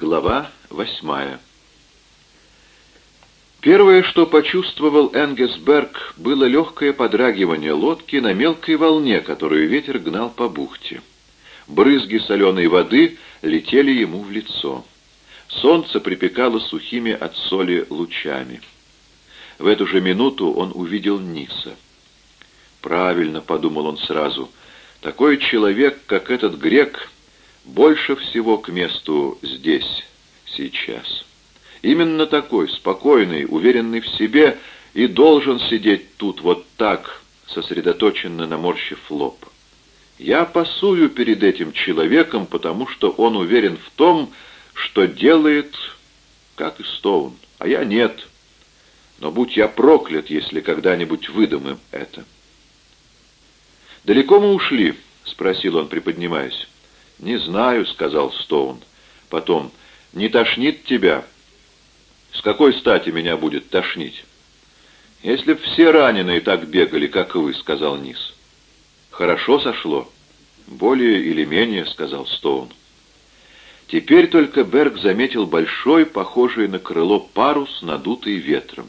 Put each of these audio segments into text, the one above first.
Глава восьмая Первое, что почувствовал Энгесберг, было легкое подрагивание лодки на мелкой волне, которую ветер гнал по бухте. Брызги соленой воды летели ему в лицо. Солнце припекало сухими от соли лучами. В эту же минуту он увидел Ниса. «Правильно», — подумал он сразу, — «такой человек, как этот грек, больше всего к месту здесь, сейчас». Именно такой, спокойный, уверенный в себе, и должен сидеть тут вот так, сосредоточенно наморщив лоб. Я пасую перед этим человеком, потому что он уверен в том, что делает, как и Стоун, а я нет. Но будь я проклят, если когда-нибудь выдам им это. «Далеко мы ушли?» — спросил он, приподнимаясь. «Не знаю», — сказал Стоун. Потом, «Не тошнит тебя?» С какой стати меня будет тошнить? Если б все раненые так бегали, как вы, — сказал Низ. Хорошо сошло. Более или менее, — сказал Стоун. Теперь только Берг заметил большой, похожий на крыло парус, надутый ветром.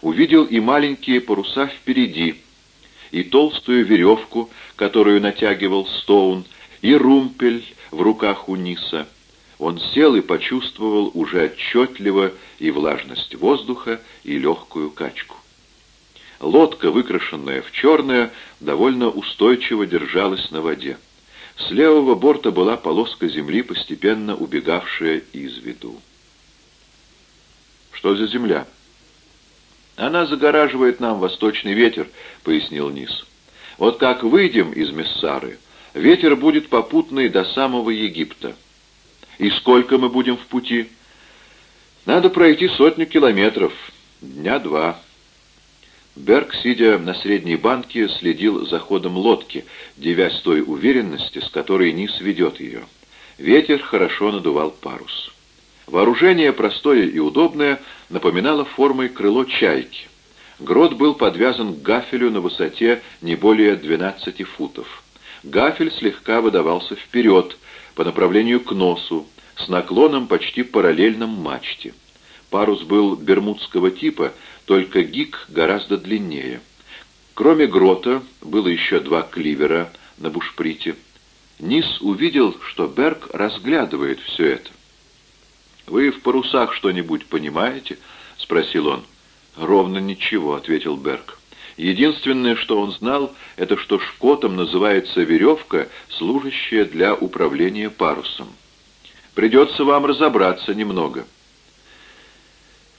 Увидел и маленькие паруса впереди, и толстую веревку, которую натягивал Стоун, и румпель в руках у Ниса — он сел и почувствовал уже отчетливо и влажность воздуха, и легкую качку. Лодка, выкрашенная в черное, довольно устойчиво держалась на воде. С левого борта была полоска земли, постепенно убегавшая из виду. «Что за земля?» «Она загораживает нам восточный ветер», — пояснил Низ. «Вот как выйдем из Мессары, ветер будет попутный до самого Египта». «И сколько мы будем в пути?» «Надо пройти сотню километров. Дня два». Берг, сидя на средней банке, следил за ходом лодки, девясь той уверенности, с которой низ ведет ее. Ветер хорошо надувал парус. Вооружение простое и удобное напоминало формой крыло чайки. Грот был подвязан к гафелю на высоте не более 12 футов. Гафель слегка выдавался вперед, по направлению к носу, с наклоном почти параллельным мачте. Парус был бермудского типа, только гик гораздо длиннее. Кроме грота было еще два кливера на бушприте. Низ увидел, что Берг разглядывает все это. «Вы в парусах что-нибудь понимаете?» — спросил он. «Ровно ничего», — ответил Берг. Единственное, что он знал, это что шкотом называется веревка, служащая для управления парусом. Придется вам разобраться немного.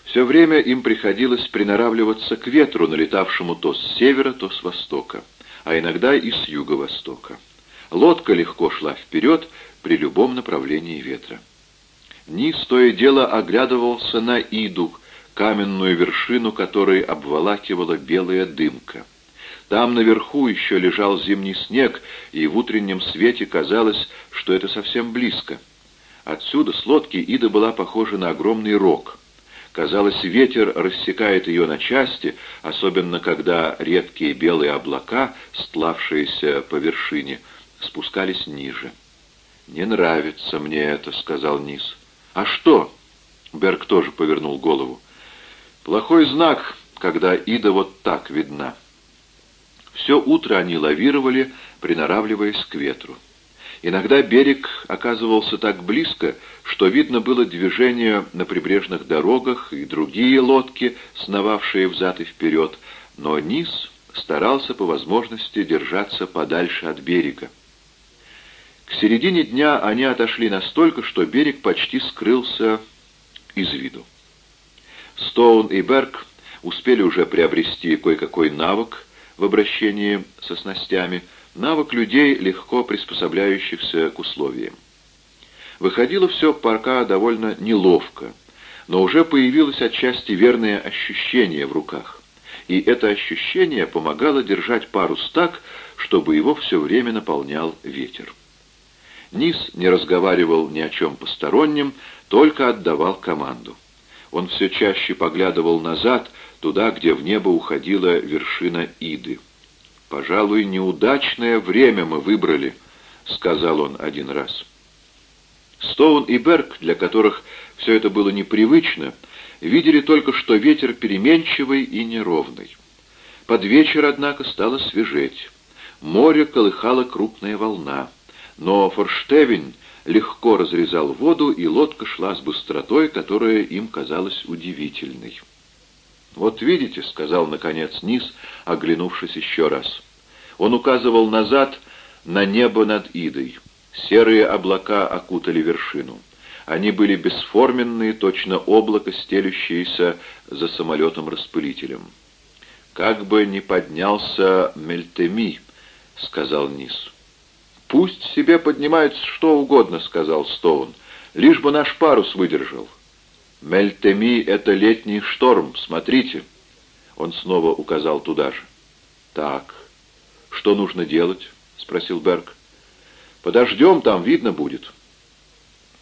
Все время им приходилось приноравливаться к ветру, налетавшему то с севера, то с востока, а иногда и с юго-востока. Лодка легко шла вперед при любом направлении ветра. Низ то и дело оглядывался на Иду, каменную вершину которой обволакивала белая дымка. Там наверху еще лежал зимний снег, и в утреннем свете казалось, что это совсем близко. Отсюда с лодки Ида была похожа на огромный рог. Казалось, ветер рассекает ее на части, особенно когда редкие белые облака, стлавшиеся по вершине, спускались ниже. «Не нравится мне это», — сказал Низ. «А что?» — Берг тоже повернул голову. Плохой знак, когда Ида вот так видна. Все утро они лавировали, приноравливаясь к ветру. Иногда берег оказывался так близко, что видно было движение на прибрежных дорогах и другие лодки, сновавшие взад и вперед, но низ старался по возможности держаться подальше от берега. К середине дня они отошли настолько, что берег почти скрылся из виду. Стоун и Берг успели уже приобрести кое-какой навык в обращении со снастями, навык людей, легко приспособляющихся к условиям. Выходило все пока довольно неловко, но уже появилось отчасти верное ощущение в руках. И это ощущение помогало держать парус так, чтобы его все время наполнял ветер. Низ не разговаривал ни о чем постороннем, только отдавал команду. Он все чаще поглядывал назад, туда, где в небо уходила вершина Иды. «Пожалуй, неудачное время мы выбрали», — сказал он один раз. Стоун и Берг, для которых все это было непривычно, видели только, что ветер переменчивый и неровный. Под вечер, однако, стало свежеть. Море колыхала крупная волна, но Форштевень легко разрезал воду, и лодка шла с быстротой, которая им казалась удивительной. «Вот видите», — сказал, наконец, Низ, оглянувшись еще раз. Он указывал назад на небо над Идой. Серые облака окутали вершину. Они были бесформенные, точно облако, стелющееся за самолетом-распылителем. «Как бы ни поднялся Мельтеми», — сказал Низ. «Пусть себе поднимается что угодно», — сказал Стоун, — «лишь бы наш парус выдержал». «Мельтеми — это летний шторм, смотрите». Он снова указал туда же. «Так, что нужно делать?» — спросил Берг. «Подождем, там видно будет».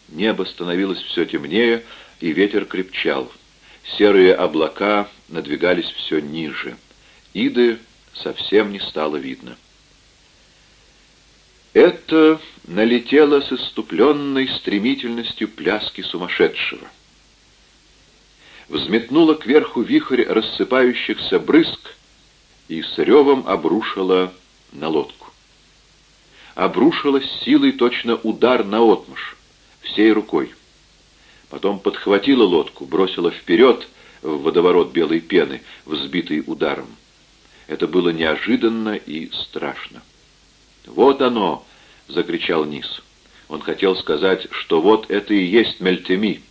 Небо становилось все темнее, и ветер крепчал. Серые облака надвигались все ниже. Иды совсем не стало видно. Это налетело с иступленной стремительностью пляски сумасшедшего. Взметнуло кверху вихрь рассыпающихся брызг и с ревом обрушило на лодку. Обрушилась силой точно удар на отмышь, всей рукой. Потом подхватила лодку, бросила вперед в водоворот белой пены, взбитый ударом. Это было неожиданно и страшно. «Вот оно!» — закричал Низ. Он хотел сказать, что вот это и есть Мельтеми.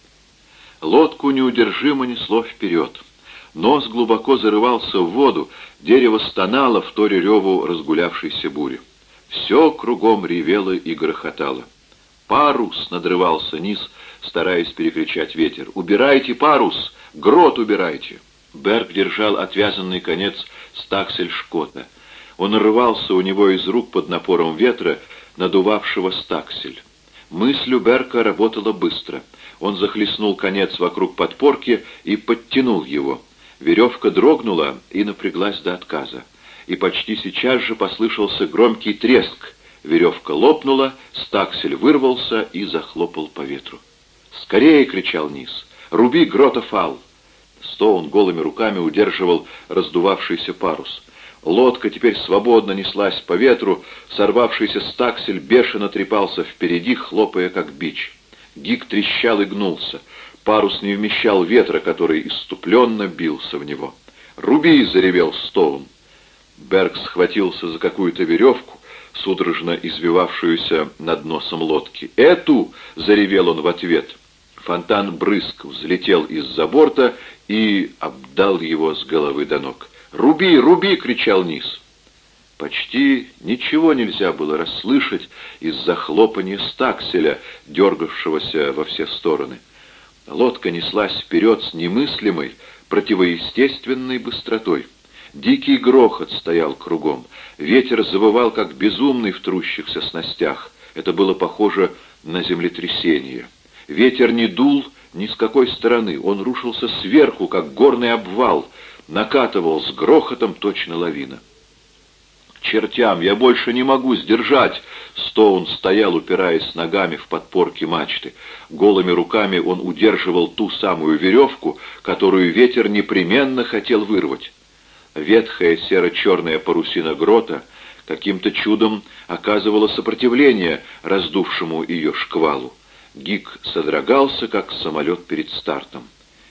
Лодку неудержимо несло вперед. Нос глубоко зарывался в воду, дерево стонало в торе реву разгулявшейся бури. Все кругом ревело и грохотало. «Парус!» — надрывался Низ, стараясь перекричать ветер. «Убирайте парус! Грот убирайте!» Берг держал отвязанный конец стаксель Шкота — он рвался у него из рук под напором ветра, надувавшего стаксель. Мысль у Берка работала быстро. Он захлестнул конец вокруг подпорки и подтянул его. Веревка дрогнула и напряглась до отказа. И почти сейчас же послышался громкий треск. Веревка лопнула, стаксель вырвался и захлопал по ветру. «Скорее!» — кричал Низ. «Руби грота фал!» Стоун голыми руками удерживал раздувавшийся парус. Лодка теперь свободно неслась по ветру, сорвавшийся стаксель бешено трепался впереди, хлопая как бич. Гик трещал и гнулся. Парус не вмещал ветра, который иступленно бился в него. «Руби!» — заревел Стоун. Берг схватился за какую-то веревку, судорожно извивавшуюся над носом лодки. «Эту!» — заревел он в ответ. Фонтан брызг взлетел из-за борта и обдал его с головы до ног. «Руби, руби!» — кричал Низ. Почти ничего нельзя было расслышать из-за хлопания стакселя, дергавшегося во все стороны. Лодка неслась вперед с немыслимой, противоестественной быстротой. Дикий грохот стоял кругом. Ветер завывал, как безумный в трущихся снастях. Это было похоже на землетрясение. Ветер не дул ни с какой стороны. Он рушился сверху, как горный обвал, накатывал с грохотом точно лавина. чертям, я больше не могу сдержать!» Стоун стоял, упираясь ногами в подпорки мачты. Голыми руками он удерживал ту самую веревку, которую ветер непременно хотел вырвать. Ветхая серо-черная парусина грота каким-то чудом оказывала сопротивление раздувшему ее шквалу. Гик содрогался, как самолет перед стартом.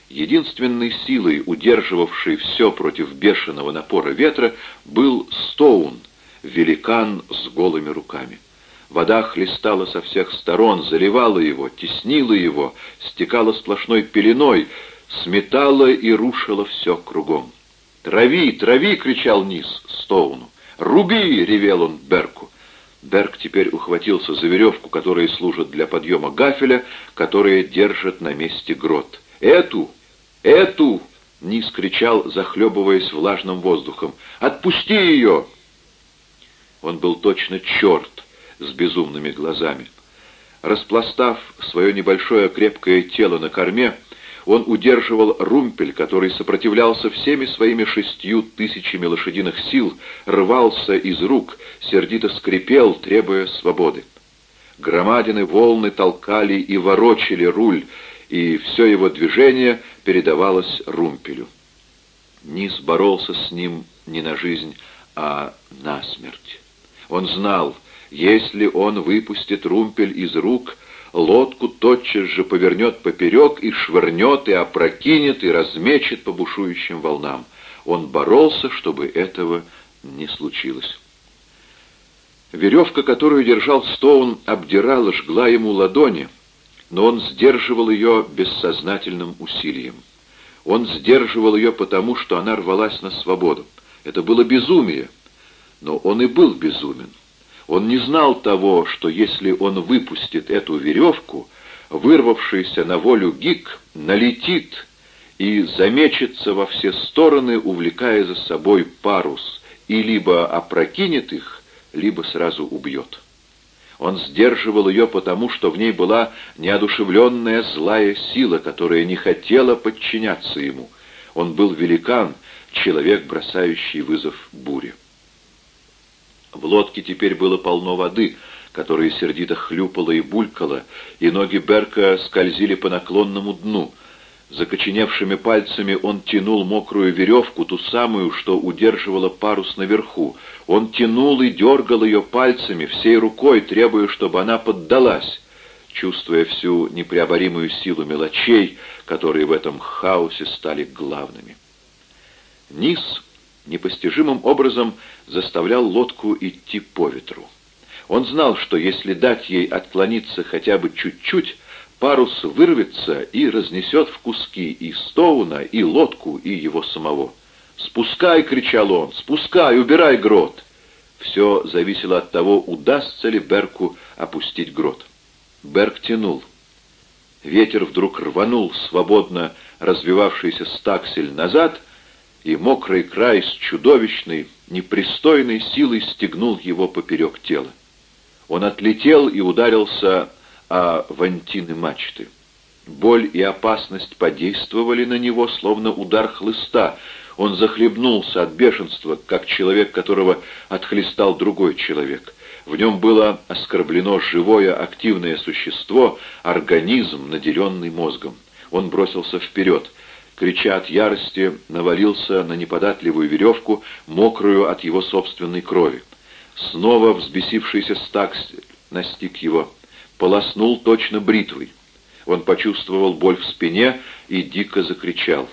Единственной силой, удерживавшей все против бешеного напора ветра, был Стоун, великан с голыми руками. Вода хлестала со всех сторон, заливала его, теснила его, стекала сплошной пеленой, сметала и рушила все кругом. «Трави, трави!» — кричал Низ Стоуну. «Руби!» — ревел он Берку. Берг теперь ухватился за веревку, которая служит для подъема гафеля, которая держит на месте грот. «Эту! «Эту!» — Низ кричал, захлебываясь влажным воздухом. «Отпусти ее!» Он был точно черт с безумными глазами. Распластав свое небольшое крепкое тело на корме, он удерживал румпель, который сопротивлялся всеми своими шестью тысячами лошадиных сил, рвался из рук, сердито скрипел, требуя свободы. Громадины волны толкали и ворочали руль, и все его движение передавалось румпелю. Низ боролся с ним не на жизнь, а на смерть. Он знал, если он выпустит румпель из рук, лодку тотчас же повернет поперек и швырнет, и опрокинет, и размечет по бушующим волнам. Он боролся, чтобы этого не случилось. Веревка, которую держал Стоун, обдирала, жгла ему ладони, но он сдерживал ее бессознательным усилием. Он сдерживал ее потому, что она рвалась на свободу. Это было безумие, но он и был безумен. Он не знал того, что если он выпустит эту веревку, вырвавшийся на волю гик налетит и замечется во все стороны, увлекая за собой парус, и либо опрокинет их, либо сразу убьет. Он сдерживал ее потому, что в ней была неодушевленная злая сила, которая не хотела подчиняться ему. Он был великан, человек, бросающий вызов буре. В лодке теперь было полно воды, которая сердито хлюпала и булькала, и ноги Берка скользили по наклонному дну. Закоченевшими пальцами он тянул мокрую веревку, ту самую, что удерживала парус наверху. Он тянул и дергал ее пальцами, всей рукой, требуя, чтобы она поддалась, чувствуя всю непреоборимую силу мелочей, которые в этом хаосе стали главными. Низ непостижимым образом заставлял лодку идти по ветру. Он знал, что если дать ей отклониться хотя бы чуть-чуть, парус вырвется и разнесет в куски и Стоуна, и лодку, и его самого. «Спускай!» — кричал он. «Спускай! Убирай грот!» Все зависело от того, удастся ли Берку опустить грот. Берк тянул. Ветер вдруг рванул свободно развивавшийся стаксель назад, и мокрый край с чудовищной, непристойной силой стегнул его поперек тела. Он отлетел и ударился о вантины мачты. Боль и опасность подействовали на него, словно удар хлыста. Он захлебнулся от бешенства, как человек, которого отхлестал другой человек. В нем было оскорблено живое активное существо, организм, наделенный мозгом. Он бросился вперед крича от ярости, навалился на неподатливую веревку, мокрую от его собственной крови. Снова взбесившийся стакс настиг его, полоснул точно бритвой. Он почувствовал боль в спине и дико закричал.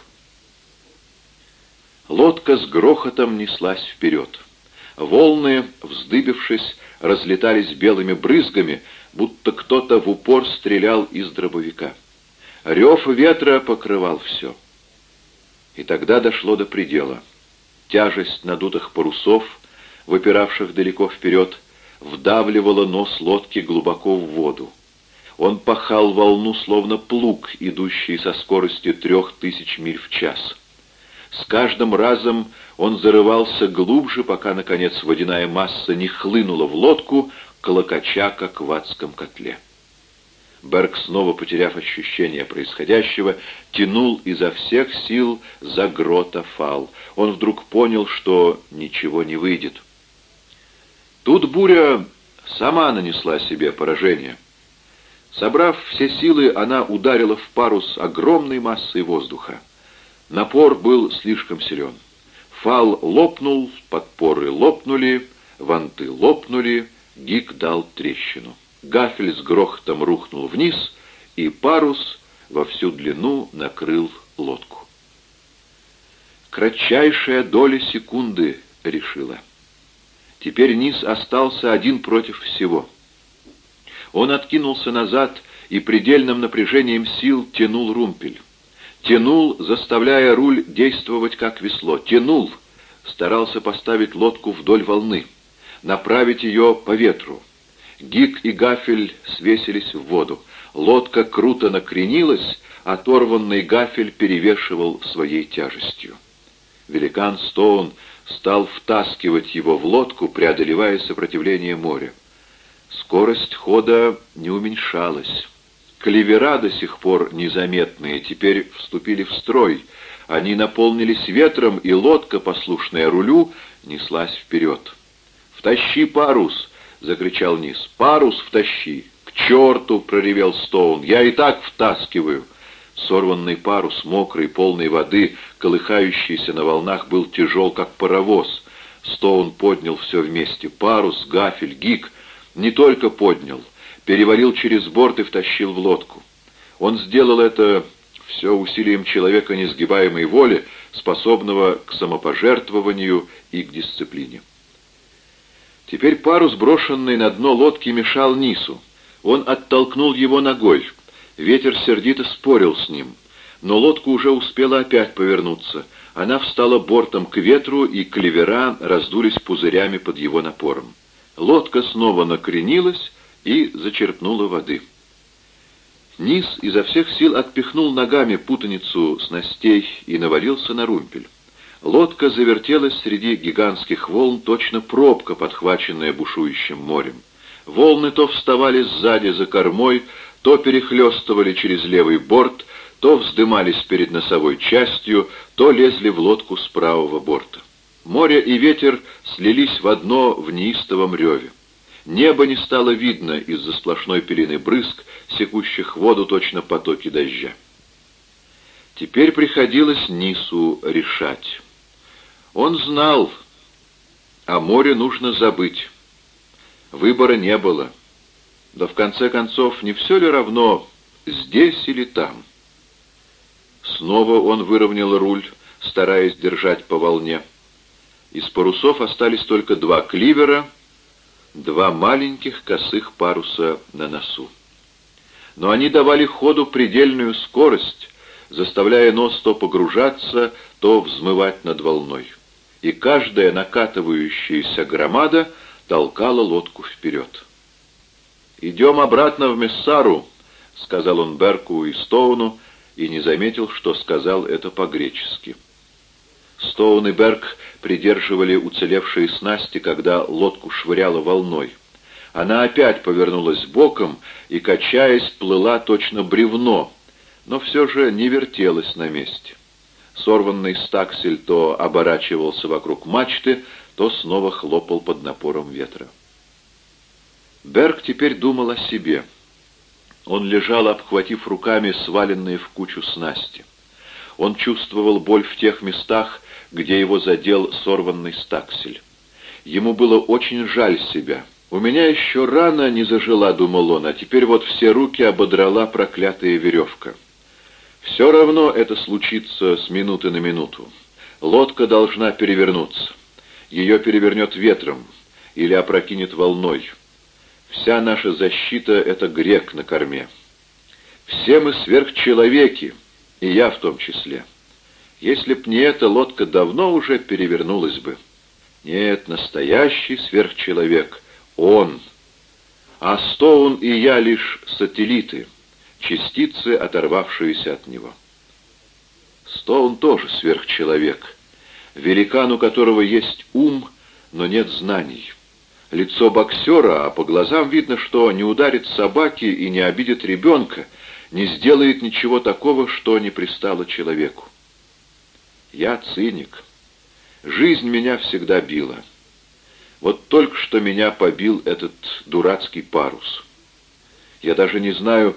Лодка с грохотом неслась вперед. Волны, вздыбившись, разлетались белыми брызгами, будто кто-то в упор стрелял из дробовика. Рев ветра покрывал все. И тогда дошло до предела. Тяжесть надутых парусов, выпиравших далеко вперед, вдавливала нос лодки глубоко в воду. Он пахал волну, словно плуг, идущий со скоростью трех тысяч миль в час. С каждым разом он зарывался глубже, пока, наконец, водяная масса не хлынула в лодку, колокоча, как в адском котле. Берг, снова потеряв ощущение происходящего, тянул изо всех сил за грота фал. Он вдруг понял, что ничего не выйдет. Тут буря сама нанесла себе поражение. Собрав все силы, она ударила в парус огромной массой воздуха. Напор был слишком силен. Фал лопнул, подпоры лопнули, ванты лопнули, гик дал трещину. Гафель с грохотом рухнул вниз, и парус во всю длину накрыл лодку. Кратчайшая доля секунды решила. Теперь низ остался один против всего. Он откинулся назад и предельным напряжением сил тянул румпель. Тянул, заставляя руль действовать как весло. Тянул, старался поставить лодку вдоль волны, направить ее по ветру. Гик и Гафель свесились в воду. Лодка круто накренилась, оторванный Гафель перевешивал своей тяжестью. Великан Стоун стал втаскивать его в лодку, преодолевая сопротивление моря. Скорость хода не уменьшалась. Клевера, до сих пор незаметные, теперь вступили в строй. Они наполнились ветром, и лодка, послушная рулю, неслась вперед. «Втащи парус!» — закричал Низ. «Парус втащи!» черту!» — проревел Стоун. «Я и так втаскиваю!» Сорванный парус, мокрый, полный воды, колыхающийся на волнах, был тяжел, как паровоз. Стоун поднял все вместе. Парус, гафель, гик. Не только поднял, переварил через борт и втащил в лодку. Он сделал это все усилием человека несгибаемой воли, способного к самопожертвованию и к дисциплине. Теперь парус, брошенный на дно лодки, мешал Нису. Он оттолкнул его ногой. Ветер сердито спорил с ним. Но лодка уже успела опять повернуться. Она встала бортом к ветру, и клевера раздулись пузырями под его напором. Лодка снова накренилась и зачерпнула воды. Низ изо всех сил отпихнул ногами путаницу снастей и навалился на румпель. Лодка завертелась среди гигантских волн, точно пробка, подхваченная бушующим морем. Волны то вставали сзади за кормой, то перехлестывали через левый борт, то вздымались перед носовой частью, то лезли в лодку с правого борта. Море и ветер слились в одно в неистовом реве. Небо не стало видно из-за сплошной пелены брызг, секущих воду точно потоки дождя. Теперь приходилось Нису решать. Он знал, о море нужно забыть. Выбора не было. Да в конце концов, не все ли равно, здесь или там? Снова он выровнял руль, стараясь держать по волне. Из парусов остались только два кливера, два маленьких косых паруса на носу. Но они давали ходу предельную скорость, заставляя нос то погружаться, то взмывать над волной и каждая накатывающаяся громада толкала лодку вперед. «Идем обратно в Мессару», — сказал он Берку и Стоуну, и не заметил, что сказал это по-гречески. Стоун и Берк придерживали уцелевшие снасти, когда лодку швыряло волной. Она опять повернулась боком и, качаясь, плыла точно бревно, но все же не вертелась на месте. Сорванный стаксель то оборачивался вокруг мачты, то снова хлопал под напором ветра. Берг теперь думал о себе. Он лежал, обхватив руками сваленные в кучу снасти. Он чувствовал боль в тех местах, где его задел сорванный стаксель. Ему было очень жаль себя. «У меня еще рана не зажила», — думал он, — «а теперь вот все руки ободрала проклятая веревка». Все равно это случится с минуты на минуту. Лодка должна перевернуться. Ее перевернет ветром или опрокинет волной. Вся наша защита — это грек на корме. Все мы сверхчеловеки, и я в том числе. Если б не эта лодка, давно уже перевернулась бы. Нет, настоящий сверхчеловек — он. А Стоун и я лишь сателлиты — частицы, оторвавшиеся от него. Стоун тоже сверхчеловек, великан, у которого есть ум, но нет знаний. Лицо боксера, а по глазам видно, что не ударит собаки и не обидит ребенка, не сделает ничего такого, что не пристало человеку. Я циник. Жизнь меня всегда била. Вот только что меня побил этот дурацкий парус. Я даже не знаю,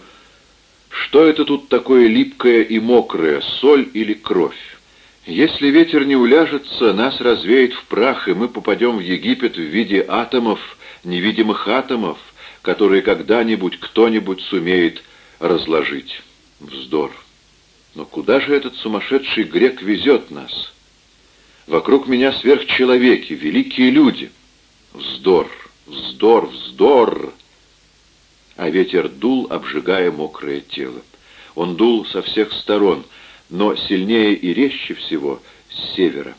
что это тут такое липкое и мокрое, соль или кровь? Если ветер не уляжется, нас развеет в прах, и мы попадем в Египет в виде атомов, невидимых атомов, которые когда-нибудь кто-нибудь сумеет разложить. Вздор. Но куда же этот сумасшедший грек везет нас? Вокруг меня сверхчеловеки, великие люди. Вздор, вздор, вздор а ветер дул, обжигая мокрое тело. Он дул со всех сторон, но сильнее и резче всего с севера.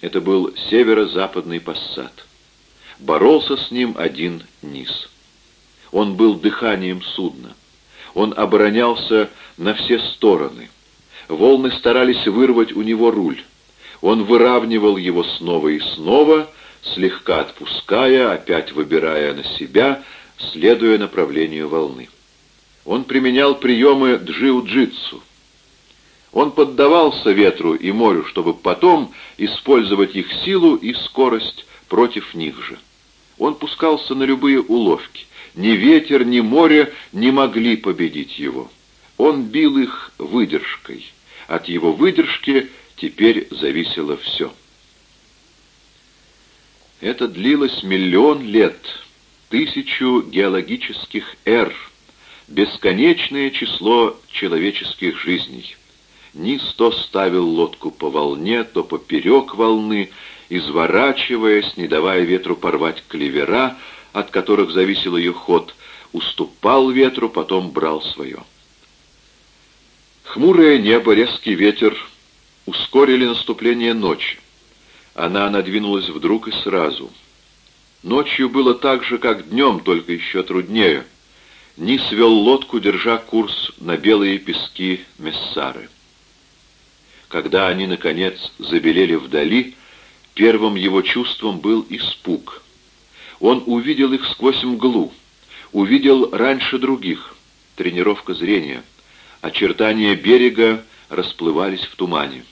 Это был северо-западный пассат. Боролся с ним один низ. Он был дыханием судна. Он оборонялся на все стороны. Волны старались вырвать у него руль. Он выравнивал его снова и снова, слегка отпуская, опять выбирая на себя — следуя направлению волны. Он применял приемы джиу-джитсу. Он поддавался ветру и морю, чтобы потом использовать их силу и скорость против них же. Он пускался на любые уловки, Ни ветер, ни море не могли победить его. Он бил их выдержкой. От его выдержки теперь зависело все. Это длилось миллион лет, тысячу геологических эр, бесконечное число человеческих жизней. Низ то ставил лодку по волне, то поперек волны, изворачиваясь, не давая ветру порвать клевера, от которых зависел ее ход, уступал ветру, потом брал свое. Хмурое небо, резкий ветер ускорили наступление ночи. Она надвинулась вдруг и сразу. Ночью было так же, как днем, только еще труднее. Низ вел лодку, держа курс на белые пески Мессары. Когда они, наконец, забелели вдали, первым его чувством был испуг. Он увидел их сквозь мглу, увидел раньше других. Тренировка зрения. Очертания берега расплывались в тумане.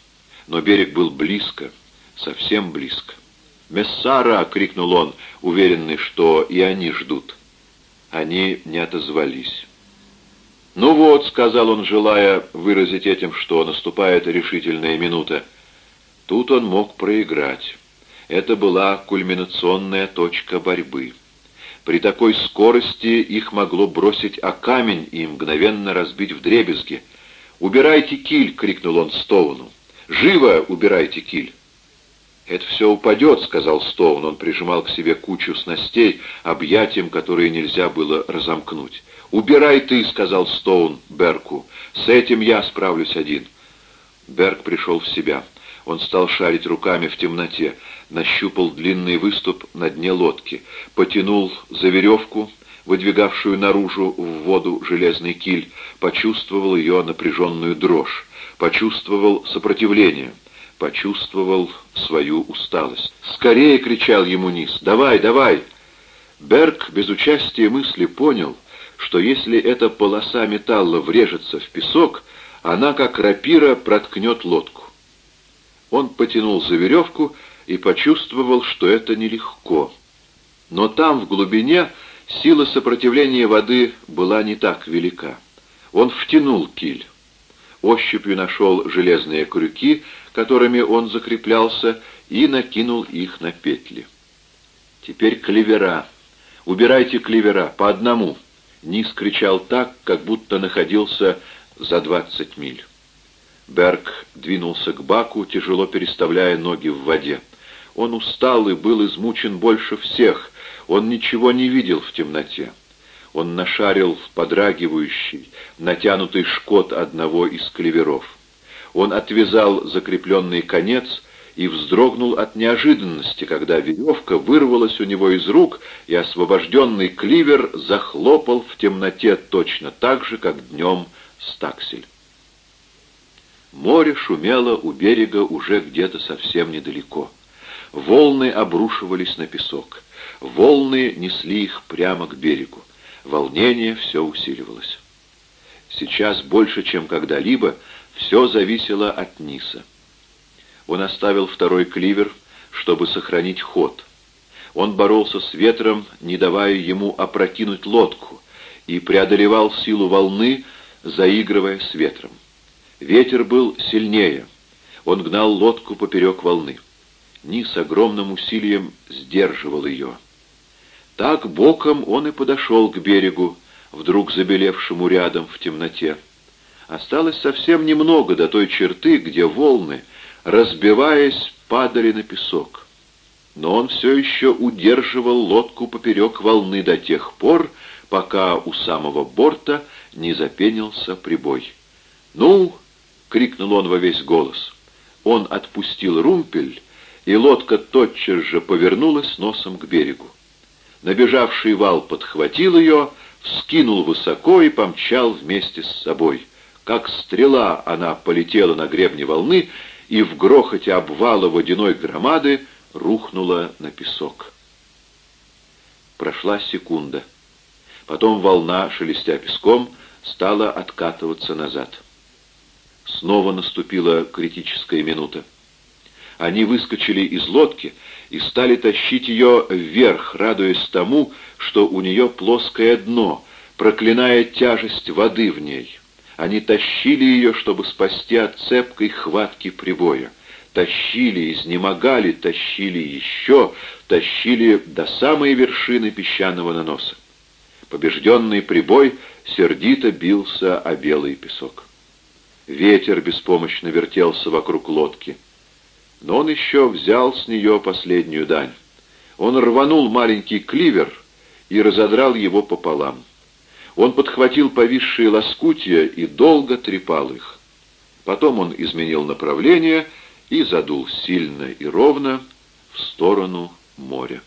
Но берег был близко, совсем близко. «Мессара!» — крикнул он, уверенный, что и они ждут. Они не отозвались. «Ну вот», — сказал он, желая выразить этим, что наступает решительная минута. Тут он мог проиграть. Это была кульминационная точка борьбы. При такой скорости их могло бросить о камень и мгновенно разбить вдребезги. «Убирайте киль!» — крикнул он Стоуну. «Живо убирайте киль!» «Это все упадет», — сказал Стоун. Он прижимал к себе кучу снастей, объятием, которые нельзя было разомкнуть. «Убирай ты», — сказал Стоун Берку. «С этим я справлюсь один». Берг пришел в себя. Он стал шарить руками в темноте, нащупал длинный выступ на дне лодки, потянул за веревку, выдвигавшую наружу в воду железный киль, почувствовал ее напряженную дрожь, почувствовал сопротивление, почувствовал свою усталость. «Скорее!» — кричал ему Низ. «Давай, давай!» Берг без участия мысли понял, что если эта полоса металла врежется в песок, она, как рапира, проткнет лодку. Он потянул за веревку и почувствовал, что это нелегко. Но там, в глубине, сила сопротивления воды была не так велика. Он втянул киль. Ощупью нашел железные крюки, которыми он закреплялся, и накинул их на петли. «Теперь клевера. Убирайте клевера, по одному!» Низ кричал так, как будто находился за двадцать миль. Берг двинулся к баку, тяжело переставляя ноги в воде. Он устал и был измучен больше всех. Он ничего не видел в темноте. Он нашарил подрагивающий, натянутый шкот одного из клеверов. Он отвязал закрепленный конец и вздрогнул от неожиданности, когда веревка вырвалась у него из рук, и освобожденный кливер захлопал в темноте точно так же, как днем стаксель. Море шумело у берега уже где-то совсем недалеко. Волны обрушивались на песок. Волны несли их прямо к берегу. Волнение все усиливалось. Сейчас больше, чем когда-либо, все зависело от Ниса. Он оставил второй кливер, чтобы сохранить ход. Он боролся с ветром, не давая ему опрокинуть лодку, и преодолевал силу волны, заигрывая с ветром. Ветер был сильнее. Он гнал лодку поперек волны. Низ огромным усилием сдерживал ее. Так боком он и подошел к берегу, вдруг забелевшему рядом в темноте. Осталось совсем немного до той черты, где волны, разбиваясь, падали на песок. Но он все еще удерживал лодку поперек волны до тех пор, пока у самого борта не запенился прибой. «Ну!» крикнул он во весь голос. Он отпустил румпель, и лодка тотчас же повернулась носом к берегу. Набежавший вал подхватил ее, вскинул высоко и помчал вместе с собой. Как стрела она полетела на гребне волны и в грохоте обвала водяной громады рухнула на песок. Прошла секунда. Потом волна, шелестя песком, стала откатываться назад. Снова наступила критическая минута. Они выскочили из лодки и стали тащить ее вверх, радуясь тому, что у нее плоское дно, проклиная тяжесть воды в ней. Они тащили ее, чтобы спасти от цепкой хватки прибоя. Тащили, изнемогали, тащили еще, тащили до самой вершины песчаного наноса. Побежденный прибой сердито бился о белый песок. Ветер беспомощно вертелся вокруг лодки. Но он еще взял с нее последнюю дань. Он рванул маленький кливер и разодрал его пополам. Он подхватил повисшие лоскутья и долго трепал их. Потом он изменил направление и задул сильно и ровно в сторону моря.